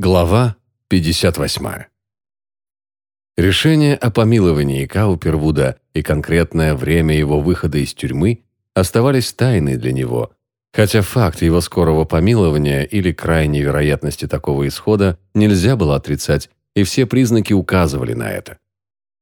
Глава 58. Решение о помиловании Каупервуда и конкретное время его выхода из тюрьмы оставались тайной для него, хотя факт его скорого помилования или крайней вероятности такого исхода нельзя было отрицать, и все признаки указывали на это.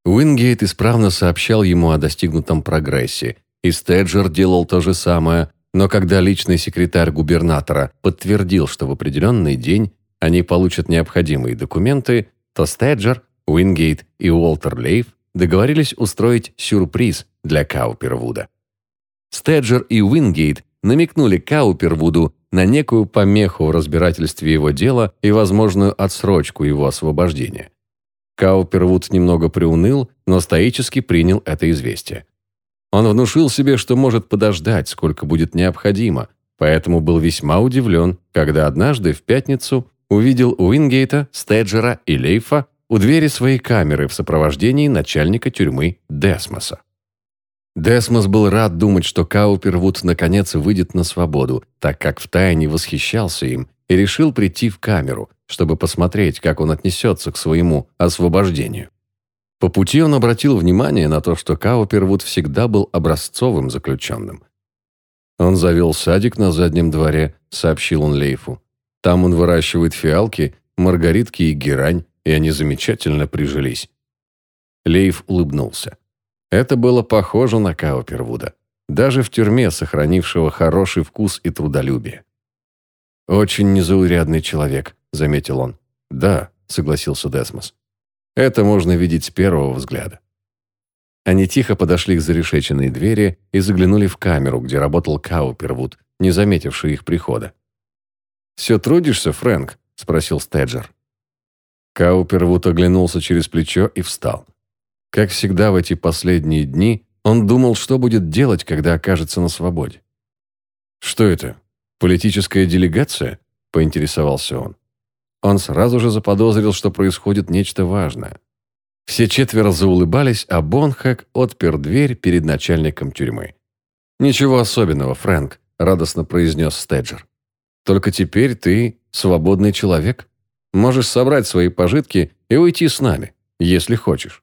Уингейт исправно сообщал ему о достигнутом прогрессе, и Стеджер делал то же самое, но когда личный секретарь губернатора подтвердил, что в определенный день они получат необходимые документы, то Стеджер, Уингейт и Уолтер Лейф договорились устроить сюрприз для Каупервуда. Стеджер и Уингейт намекнули Каупервуду на некую помеху в разбирательстве его дела и возможную отсрочку его освобождения. Каупервуд немного приуныл, но стоически принял это известие. Он внушил себе, что может подождать, сколько будет необходимо, поэтому был весьма удивлен, когда однажды в пятницу увидел Уингейта, Стеджера и Лейфа у двери своей камеры в сопровождении начальника тюрьмы Десмоса. Десмос был рад думать, что Каупервуд наконец выйдет на свободу, так как втайне восхищался им и решил прийти в камеру, чтобы посмотреть, как он отнесется к своему освобождению. По пути он обратил внимание на то, что Каупервуд всегда был образцовым заключенным. «Он завел садик на заднем дворе», — сообщил он Лейфу. Там он выращивает фиалки, маргаритки и герань, и они замечательно прижились. Лейв улыбнулся. Это было похоже на Каупервуда, даже в тюрьме, сохранившего хороший вкус и трудолюбие. «Очень незаурядный человек», — заметил он. «Да», — согласился Десмос. «Это можно видеть с первого взгляда». Они тихо подошли к зарешеченной двери и заглянули в камеру, где работал Каупервуд, не заметивший их прихода. «Все трудишься, Фрэнк?» – спросил Стеджер. Каупервуд оглянулся через плечо и встал. Как всегда в эти последние дни, он думал, что будет делать, когда окажется на свободе. «Что это? Политическая делегация?» – поинтересовался он. Он сразу же заподозрил, что происходит нечто важное. Все четверо заулыбались, а Бонхэк отпер дверь перед начальником тюрьмы. «Ничего особенного, Фрэнк», – радостно произнес Стеджер. Только теперь ты свободный человек. Можешь собрать свои пожитки и уйти с нами, если хочешь».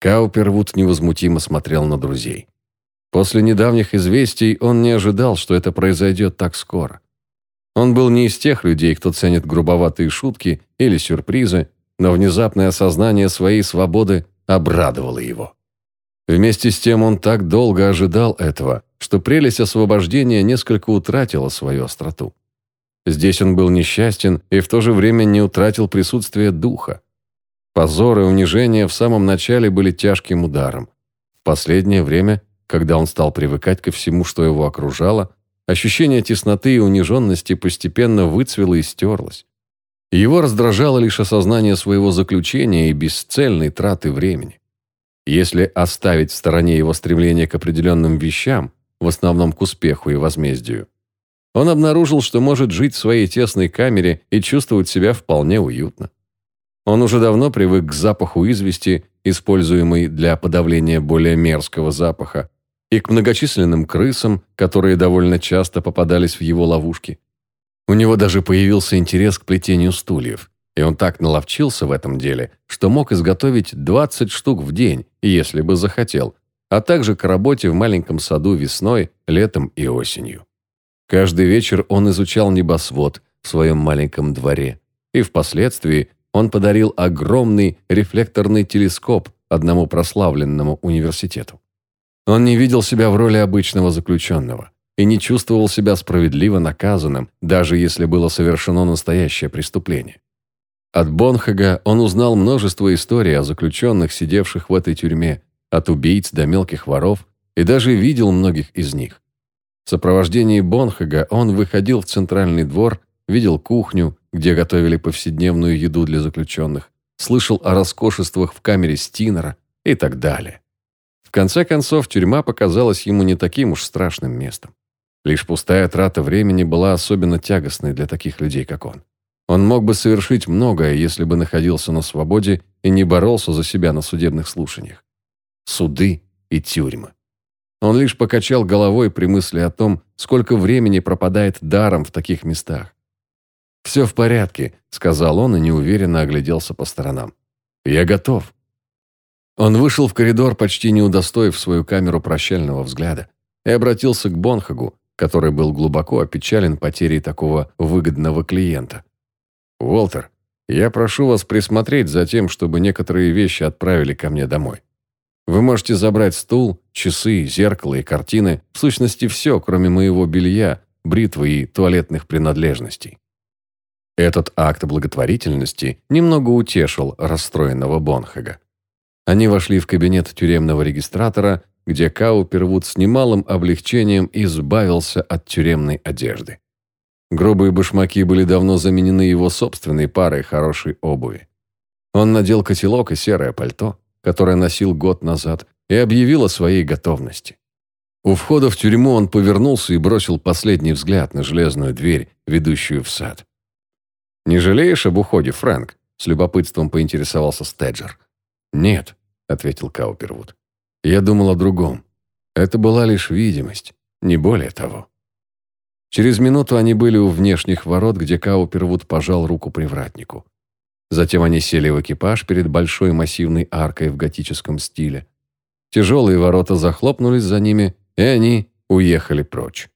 Каупервуд невозмутимо смотрел на друзей. После недавних известий он не ожидал, что это произойдет так скоро. Он был не из тех людей, кто ценит грубоватые шутки или сюрпризы, но внезапное осознание своей свободы обрадовало его. Вместе с тем он так долго ожидал этого, что прелесть освобождения несколько утратила свою остроту. Здесь он был несчастен и в то же время не утратил присутствие духа. Позор и унижение в самом начале были тяжким ударом. В последнее время, когда он стал привыкать ко всему, что его окружало, ощущение тесноты и униженности постепенно выцвело и стерлось. Его раздражало лишь осознание своего заключения и бесцельной траты времени. Если оставить в стороне его стремление к определенным вещам, в основном к успеху и возмездию. Он обнаружил, что может жить в своей тесной камере и чувствовать себя вполне уютно. Он уже давно привык к запаху извести, используемой для подавления более мерзкого запаха, и к многочисленным крысам, которые довольно часто попадались в его ловушки. У него даже появился интерес к плетению стульев, и он так наловчился в этом деле, что мог изготовить 20 штук в день, если бы захотел, а также к работе в маленьком саду весной, летом и осенью. Каждый вечер он изучал небосвод в своем маленьком дворе, и впоследствии он подарил огромный рефлекторный телескоп одному прославленному университету. Он не видел себя в роли обычного заключенного и не чувствовал себя справедливо наказанным, даже если было совершено настоящее преступление. От Бонхага он узнал множество историй о заключенных, сидевших в этой тюрьме, от убийц до мелких воров, и даже видел многих из них. В сопровождении Бонхага он выходил в центральный двор, видел кухню, где готовили повседневную еду для заключенных, слышал о роскошествах в камере Стинера и так далее. В конце концов, тюрьма показалась ему не таким уж страшным местом. Лишь пустая трата времени была особенно тягостной для таких людей, как он. Он мог бы совершить многое, если бы находился на свободе и не боролся за себя на судебных слушаниях суды и тюрьмы. Он лишь покачал головой при мысли о том, сколько времени пропадает даром в таких местах. «Все в порядке», — сказал он и неуверенно огляделся по сторонам. «Я готов». Он вышел в коридор, почти не удостоив свою камеру прощального взгляда, и обратился к Бонхагу, который был глубоко опечален потерей такого выгодного клиента. «Уолтер, я прошу вас присмотреть за тем, чтобы некоторые вещи отправили ко мне домой. Вы можете забрать стул, часы, зеркало и картины, в сущности все, кроме моего белья, бритвы и туалетных принадлежностей». Этот акт благотворительности немного утешил расстроенного Бонхага. Они вошли в кабинет тюремного регистратора, где Каупервуд с немалым облегчением избавился от тюремной одежды. Грубые башмаки были давно заменены его собственной парой хорошей обуви. Он надел котелок и серое пальто, которое носил год назад, и объявил о своей готовности. У входа в тюрьму он повернулся и бросил последний взгляд на железную дверь, ведущую в сад. «Не жалеешь об уходе, Фрэнк?» – с любопытством поинтересовался Стеджер. «Нет», – ответил Каупервуд. «Я думал о другом. Это была лишь видимость, не более того». Через минуту они были у внешних ворот, где Каупервуд пожал руку привратнику. Затем они сели в экипаж перед большой массивной аркой в готическом стиле. Тяжелые ворота захлопнулись за ними, и они уехали прочь.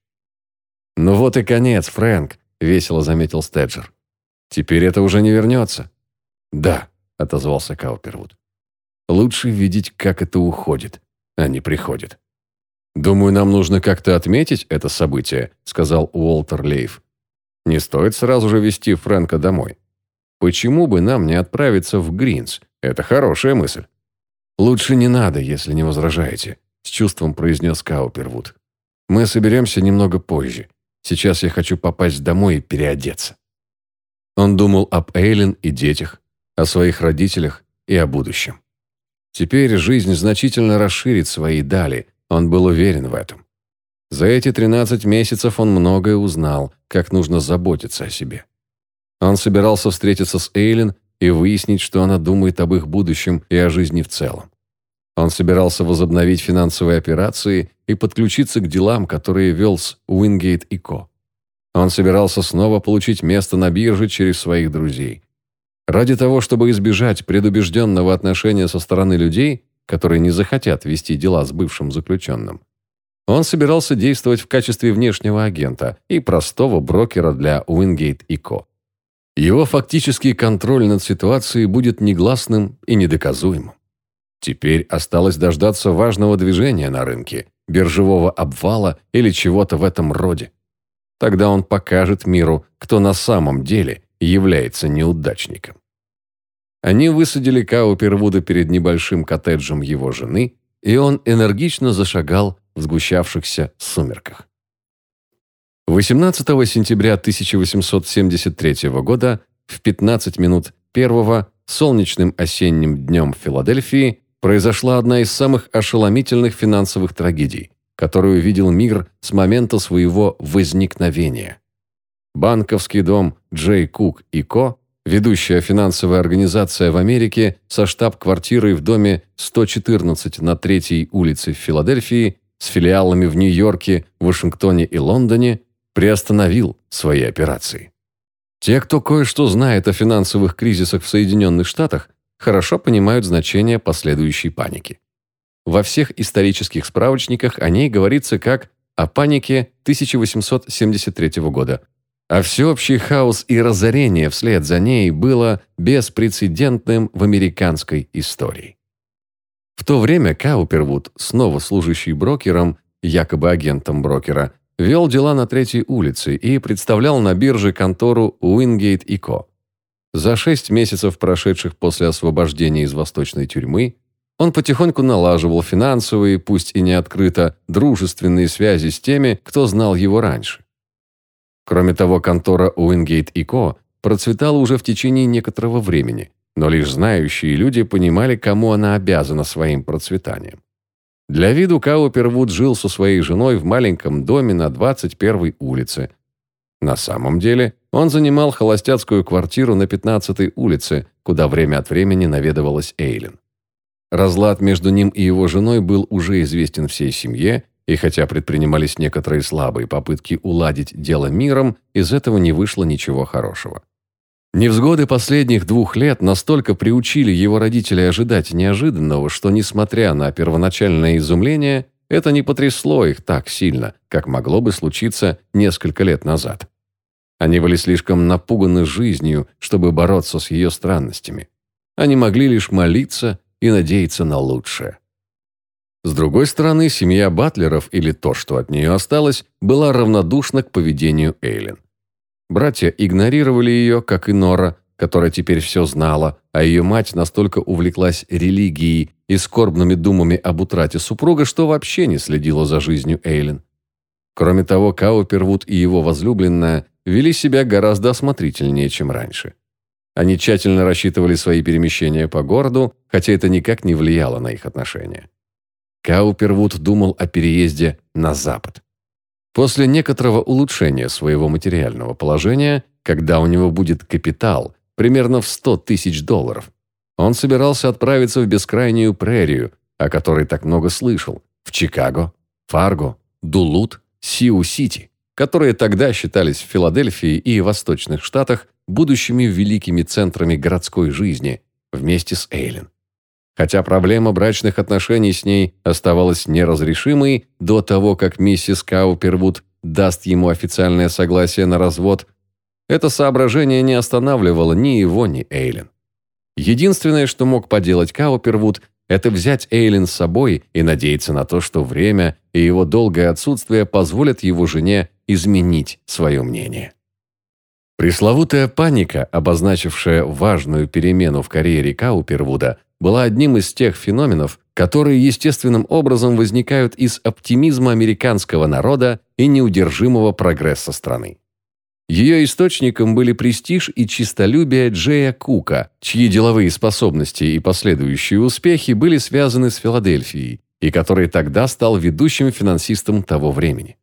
«Ну вот и конец, Фрэнк», — весело заметил Стеджер. «Теперь это уже не вернется». «Да», — отозвался Каупервуд. «Лучше видеть, как это уходит, а не приходит». «Думаю, нам нужно как-то отметить это событие», — сказал Уолтер Лейв. «Не стоит сразу же вести Фрэнка домой. Почему бы нам не отправиться в Гринс? Это хорошая мысль». «Лучше не надо, если не возражаете», — с чувством произнес Каупервуд. «Мы соберемся немного позже. Сейчас я хочу попасть домой и переодеться». Он думал об Эйлен и детях, о своих родителях и о будущем. Теперь жизнь значительно расширит свои дали, он был уверен в этом. За эти 13 месяцев он многое узнал, как нужно заботиться о себе. Он собирался встретиться с Эйлин и выяснить, что она думает об их будущем и о жизни в целом. Он собирался возобновить финансовые операции и подключиться к делам, которые вел с Уингейт и Ко. Он собирался снова получить место на бирже через своих друзей. Ради того, чтобы избежать предубежденного отношения со стороны людей, которые не захотят вести дела с бывшим заключенным, он собирался действовать в качестве внешнего агента и простого брокера для Уингейт и Ко. Его фактический контроль над ситуацией будет негласным и недоказуемым. Теперь осталось дождаться важного движения на рынке, биржевого обвала или чего-то в этом роде. Тогда он покажет миру, кто на самом деле является неудачником. Они высадили Каупервуда перед небольшим коттеджем его жены, и он энергично зашагал в сгущавшихся сумерках. 18 сентября 1873 года в 15 минут первого солнечным осенним днем в Филадельфии произошла одна из самых ошеломительных финансовых трагедий, которую видел мир с момента своего возникновения. Банковский дом Джей Кук и Ко, ведущая финансовая организация в Америке со штаб-квартирой в доме 114 на 3 улице в Филадельфии, с филиалами в Нью-Йорке, Вашингтоне и Лондоне, приостановил свои операции. Те, кто кое-что знает о финансовых кризисах в Соединенных Штатах, хорошо понимают значение последующей паники. Во всех исторических справочниках о ней говорится как о панике 1873 года, а всеобщий хаос и разорение вслед за ней было беспрецедентным в американской истории. В то время Каупервуд, снова служащий брокером, якобы агентом брокера, вел дела на Третьей улице и представлял на бирже контору Уингейт и Ко. За шесть месяцев, прошедших после освобождения из восточной тюрьмы, он потихоньку налаживал финансовые, пусть и не открыто, дружественные связи с теми, кто знал его раньше. Кроме того, контора Уингейт и Ко процветала уже в течение некоторого времени, но лишь знающие люди понимали, кому она обязана своим процветанием. Для виду Каупервуд жил со своей женой в маленьком доме на 21-й улице. На самом деле он занимал холостяцкую квартиру на 15-й улице, куда время от времени наведывалась Эйлин. Разлад между ним и его женой был уже известен всей семье, и хотя предпринимались некоторые слабые попытки уладить дело миром, из этого не вышло ничего хорошего. Невзгоды последних двух лет настолько приучили его родителей ожидать неожиданного, что, несмотря на первоначальное изумление, это не потрясло их так сильно, как могло бы случиться несколько лет назад. Они были слишком напуганы жизнью, чтобы бороться с ее странностями. Они могли лишь молиться и надеяться на лучшее. С другой стороны, семья Батлеров, или то, что от нее осталось, была равнодушна к поведению Эйлин. Братья игнорировали ее, как и Нора, которая теперь все знала, а ее мать настолько увлеклась религией и скорбными думами об утрате супруга, что вообще не следила за жизнью Эйлин. Кроме того, Каупервуд и его возлюбленная вели себя гораздо осмотрительнее, чем раньше. Они тщательно рассчитывали свои перемещения по городу, хотя это никак не влияло на их отношения. Каупервуд думал о переезде на запад. После некоторого улучшения своего материального положения, когда у него будет капитал, примерно в 100 тысяч долларов, он собирался отправиться в бескрайнюю прерию, о которой так много слышал, в Чикаго, Фарго, Дулут, Сиу-Сити, которые тогда считались в Филадельфии и Восточных Штатах будущими великими центрами городской жизни, вместе с Эйлен хотя проблема брачных отношений с ней оставалась неразрешимой до того, как миссис Каупервуд даст ему официальное согласие на развод, это соображение не останавливало ни его, ни Эйлин. Единственное, что мог поделать Каупервуд, это взять Эйлин с собой и надеяться на то, что время и его долгое отсутствие позволят его жене изменить свое мнение. Пресловутая паника, обозначившая важную перемену в карьере Каупервуда, была одним из тех феноменов, которые естественным образом возникают из оптимизма американского народа и неудержимого прогресса страны. Ее источником были престиж и чистолюбие Джея Кука, чьи деловые способности и последующие успехи были связаны с Филадельфией, и который тогда стал ведущим финансистом того времени.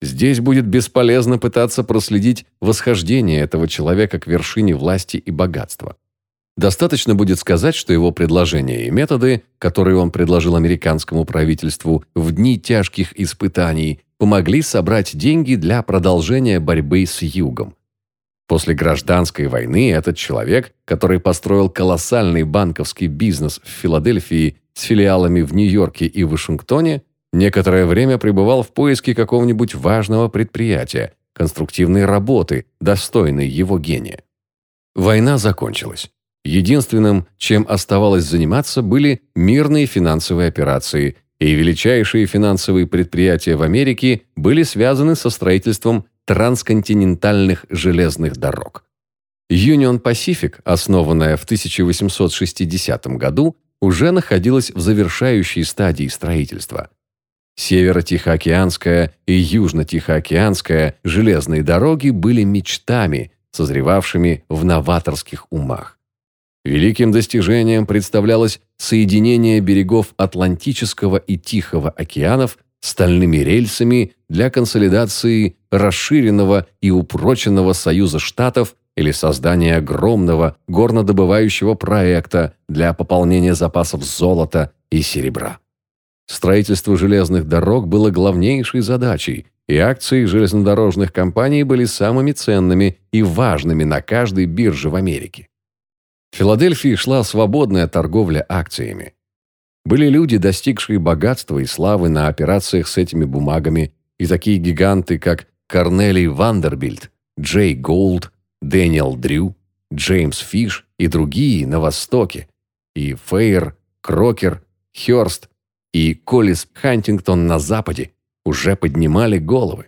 Здесь будет бесполезно пытаться проследить восхождение этого человека к вершине власти и богатства. Достаточно будет сказать, что его предложения и методы, которые он предложил американскому правительству в дни тяжких испытаний, помогли собрать деньги для продолжения борьбы с Югом. После гражданской войны этот человек, который построил колоссальный банковский бизнес в Филадельфии с филиалами в Нью-Йорке и Вашингтоне, некоторое время пребывал в поиске какого-нибудь важного предприятия, конструктивной работы, достойной его гения. Война закончилась. Единственным, чем оставалось заниматься, были мирные финансовые операции, и величайшие финансовые предприятия в Америке были связаны со строительством трансконтинентальных железных дорог. Union Pacific, основанная в 1860 году, уже находилась в завершающей стадии строительства. Северо-Тихоокеанская и Южно-Тихоокеанская железные дороги были мечтами, созревавшими в новаторских умах. Великим достижением представлялось соединение берегов Атлантического и Тихого океанов стальными рельсами для консолидации расширенного и упроченного Союза Штатов или создания огромного горнодобывающего проекта для пополнения запасов золота и серебра. Строительство железных дорог было главнейшей задачей, и акции железнодорожных компаний были самыми ценными и важными на каждой бирже в Америке. В Филадельфии шла свободная торговля акциями. Были люди, достигшие богатства и славы на операциях с этими бумагами, и такие гиганты, как Корнелий Вандербильт, Джей Гулд, Дэниел Дрю, Джеймс Фиш и другие на Востоке, и Фейер, Крокер, Хёрст и Коллис Хантингтон на Западе уже поднимали головы.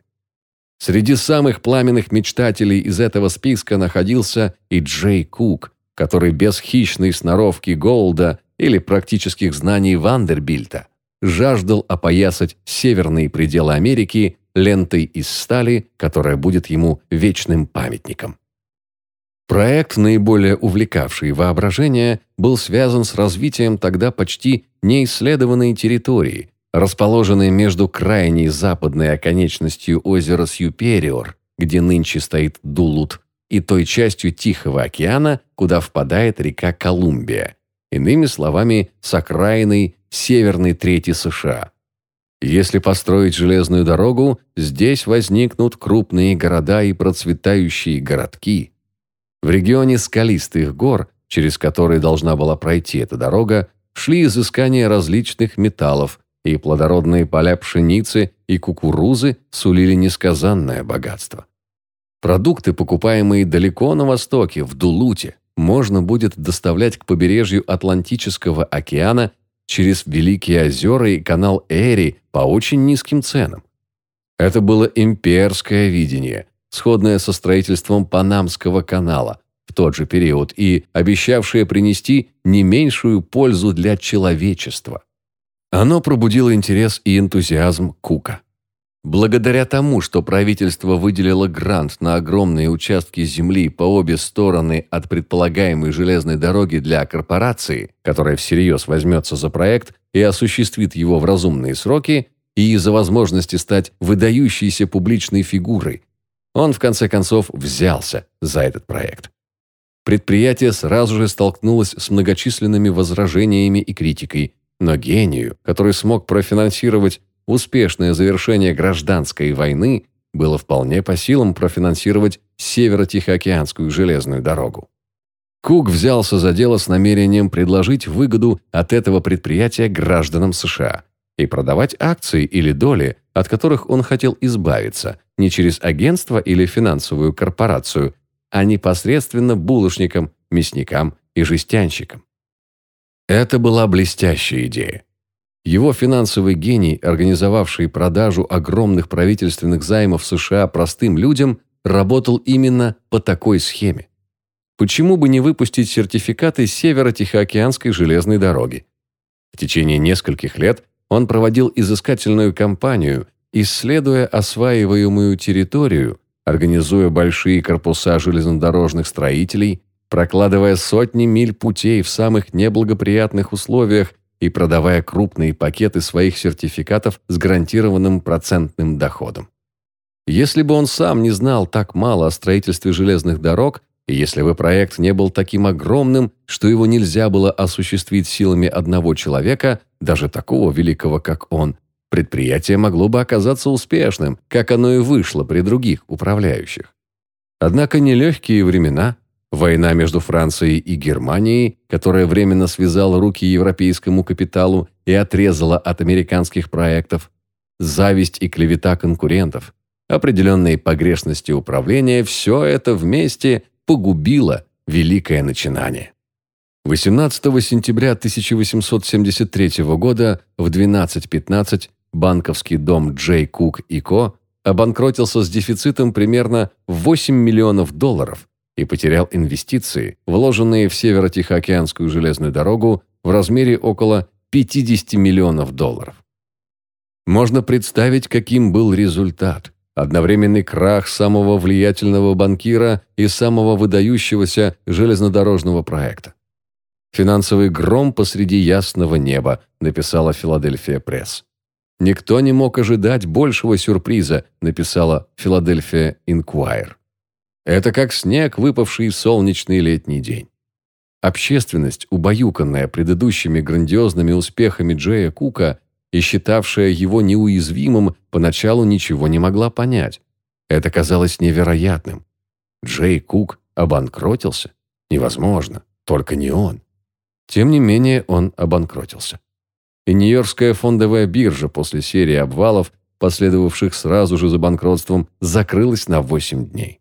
Среди самых пламенных мечтателей из этого списка находился и Джей Кук, который без хищной сноровки Голда или практических знаний Вандербильта жаждал опоясать северные пределы Америки лентой из стали, которая будет ему вечным памятником. Проект, наиболее увлекавший воображение, был связан с развитием тогда почти неисследованной территории, расположенной между крайней западной оконечностью озера Сьюпериор, где нынче стоит Дулут, и той частью Тихого океана, куда впадает река Колумбия, иными словами, с окраиной Северной трети США. Если построить железную дорогу, здесь возникнут крупные города и процветающие городки. В регионе скалистых гор, через которые должна была пройти эта дорога, шли изыскания различных металлов, и плодородные поля пшеницы и кукурузы сулили несказанное богатство. Продукты, покупаемые далеко на востоке, в Дулуте, можно будет доставлять к побережью Атлантического океана через Великие озера и канал Эри по очень низким ценам. Это было имперское видение, сходное со строительством Панамского канала в тот же период и обещавшее принести не меньшую пользу для человечества. Оно пробудило интерес и энтузиазм Кука. Благодаря тому, что правительство выделило грант на огромные участки земли по обе стороны от предполагаемой железной дороги для корпорации, которая всерьез возьмется за проект и осуществит его в разумные сроки, и из-за возможности стать выдающейся публичной фигурой, он в конце концов взялся за этот проект. Предприятие сразу же столкнулось с многочисленными возражениями и критикой, но гению, который смог профинансировать успешное завершение гражданской войны было вполне по силам профинансировать Северо-Тихоокеанскую железную дорогу. Кук взялся за дело с намерением предложить выгоду от этого предприятия гражданам США и продавать акции или доли, от которых он хотел избавиться, не через агентство или финансовую корпорацию, а непосредственно булочникам, мясникам и жестянщикам. Это была блестящая идея. Его финансовый гений, организовавший продажу огромных правительственных займов США простым людям, работал именно по такой схеме. Почему бы не выпустить сертификаты Северо-Тихоокеанской железной дороги? В течение нескольких лет он проводил изыскательную кампанию, исследуя осваиваемую территорию, организуя большие корпуса железнодорожных строителей, прокладывая сотни миль путей в самых неблагоприятных условиях и продавая крупные пакеты своих сертификатов с гарантированным процентным доходом. Если бы он сам не знал так мало о строительстве железных дорог, и если бы проект не был таким огромным, что его нельзя было осуществить силами одного человека, даже такого великого, как он, предприятие могло бы оказаться успешным, как оно и вышло при других управляющих. Однако нелегкие времена Война между Францией и Германией, которая временно связала руки европейскому капиталу и отрезала от американских проектов, зависть и клевета конкурентов, определенные погрешности управления – все это вместе погубило великое начинание. 18 сентября 1873 года в 12.15 банковский дом Джей Кук и Ко обанкротился с дефицитом примерно в 8 миллионов долларов – и потерял инвестиции, вложенные в Северо-Тихоокеанскую железную дорогу в размере около 50 миллионов долларов. Можно представить, каким был результат. Одновременный крах самого влиятельного банкира и самого выдающегося железнодорожного проекта. «Финансовый гром посреди ясного неба», написала Филадельфия Пресс. «Никто не мог ожидать большего сюрприза», написала Филадельфия Инквайр. Это как снег, выпавший в солнечный летний день. Общественность, убаюканная предыдущими грандиозными успехами Джея Кука и считавшая его неуязвимым, поначалу ничего не могла понять. Это казалось невероятным. Джей Кук обанкротился? Невозможно. Только не он. Тем не менее, он обанкротился. И Нью-Йоркская фондовая биржа после серии обвалов, последовавших сразу же за банкротством, закрылась на 8 дней.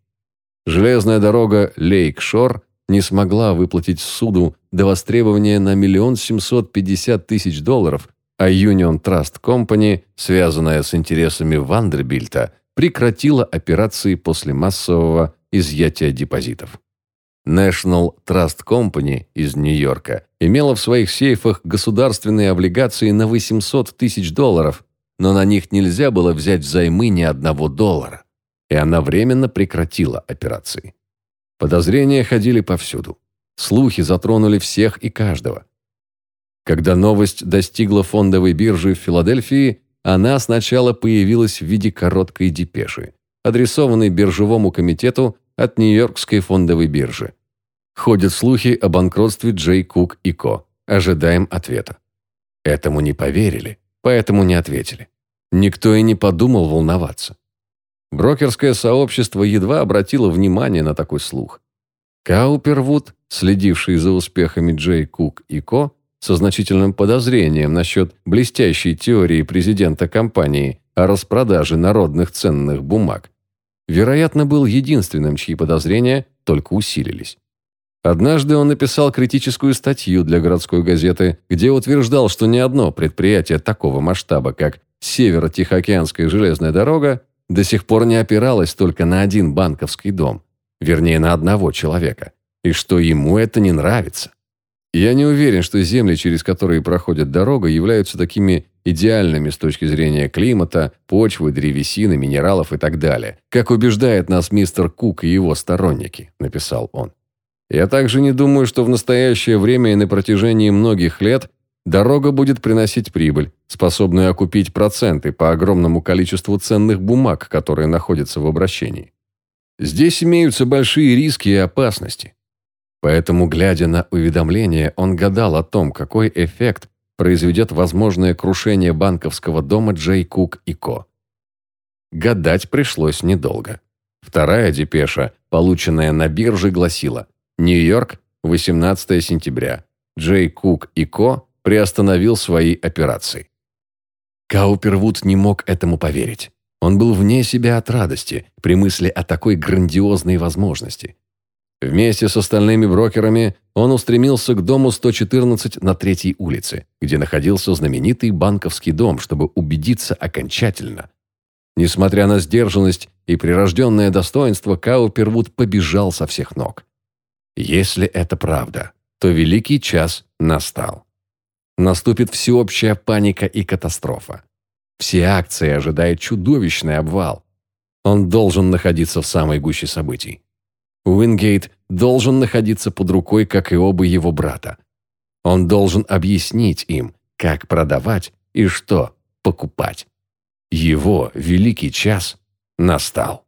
Железная дорога Лейк-Шор не смогла выплатить суду до востребования на миллион семьсот пятьдесят тысяч долларов, а Union Trust Company, связанная с интересами Вандербильта, прекратила операции после массового изъятия депозитов. National Trust Company из Нью-Йорка имела в своих сейфах государственные облигации на 800 тысяч долларов, но на них нельзя было взять взаймы ни одного доллара и она временно прекратила операции. Подозрения ходили повсюду. Слухи затронули всех и каждого. Когда новость достигла фондовой биржи в Филадельфии, она сначала появилась в виде короткой депеши, адресованной биржевому комитету от Нью-Йоркской фондовой биржи. Ходят слухи о банкротстве Джей Кук и Ко. Ожидаем ответа. Этому не поверили, поэтому не ответили. Никто и не подумал волноваться. Брокерское сообщество едва обратило внимание на такой слух. Каупервуд, следивший за успехами Джей Кук и Ко, со значительным подозрением насчет блестящей теории президента компании о распродаже народных ценных бумаг, вероятно, был единственным, чьи подозрения только усилились. Однажды он написал критическую статью для городской газеты, где утверждал, что ни одно предприятие такого масштаба, как Северо-Тихоокеанская железная дорога, до сих пор не опиралось только на один банковский дом, вернее, на одного человека, и что ему это не нравится. Я не уверен, что земли, через которые проходит дорога, являются такими идеальными с точки зрения климата, почвы, древесины, минералов и так далее, как убеждает нас мистер Кук и его сторонники, написал он. Я также не думаю, что в настоящее время и на протяжении многих лет дорога будет приносить прибыль, способную окупить проценты по огромному количеству ценных бумаг, которые находятся в обращении. Здесь имеются большие риски и опасности. Поэтому, глядя на уведомление, он гадал о том, какой эффект произведет возможное крушение банковского дома Джей Кук и Ко. Гадать пришлось недолго. Вторая депеша, полученная на бирже, гласила «Нью-Йорк, 18 сентября. Джей Кук и Ко приостановил свои операции». Каупервуд не мог этому поверить. Он был вне себя от радости при мысли о такой грандиозной возможности. Вместе с остальными брокерами он устремился к дому 114 на Третьей улице, где находился знаменитый банковский дом, чтобы убедиться окончательно. Несмотря на сдержанность и прирожденное достоинство, Каупервуд побежал со всех ног. Если это правда, то великий час настал. Наступит всеобщая паника и катастрофа. Все акции ожидает чудовищный обвал. Он должен находиться в самой гуще событий. Уингейт должен находиться под рукой, как и оба его брата. Он должен объяснить им, как продавать и что покупать. Его великий час настал.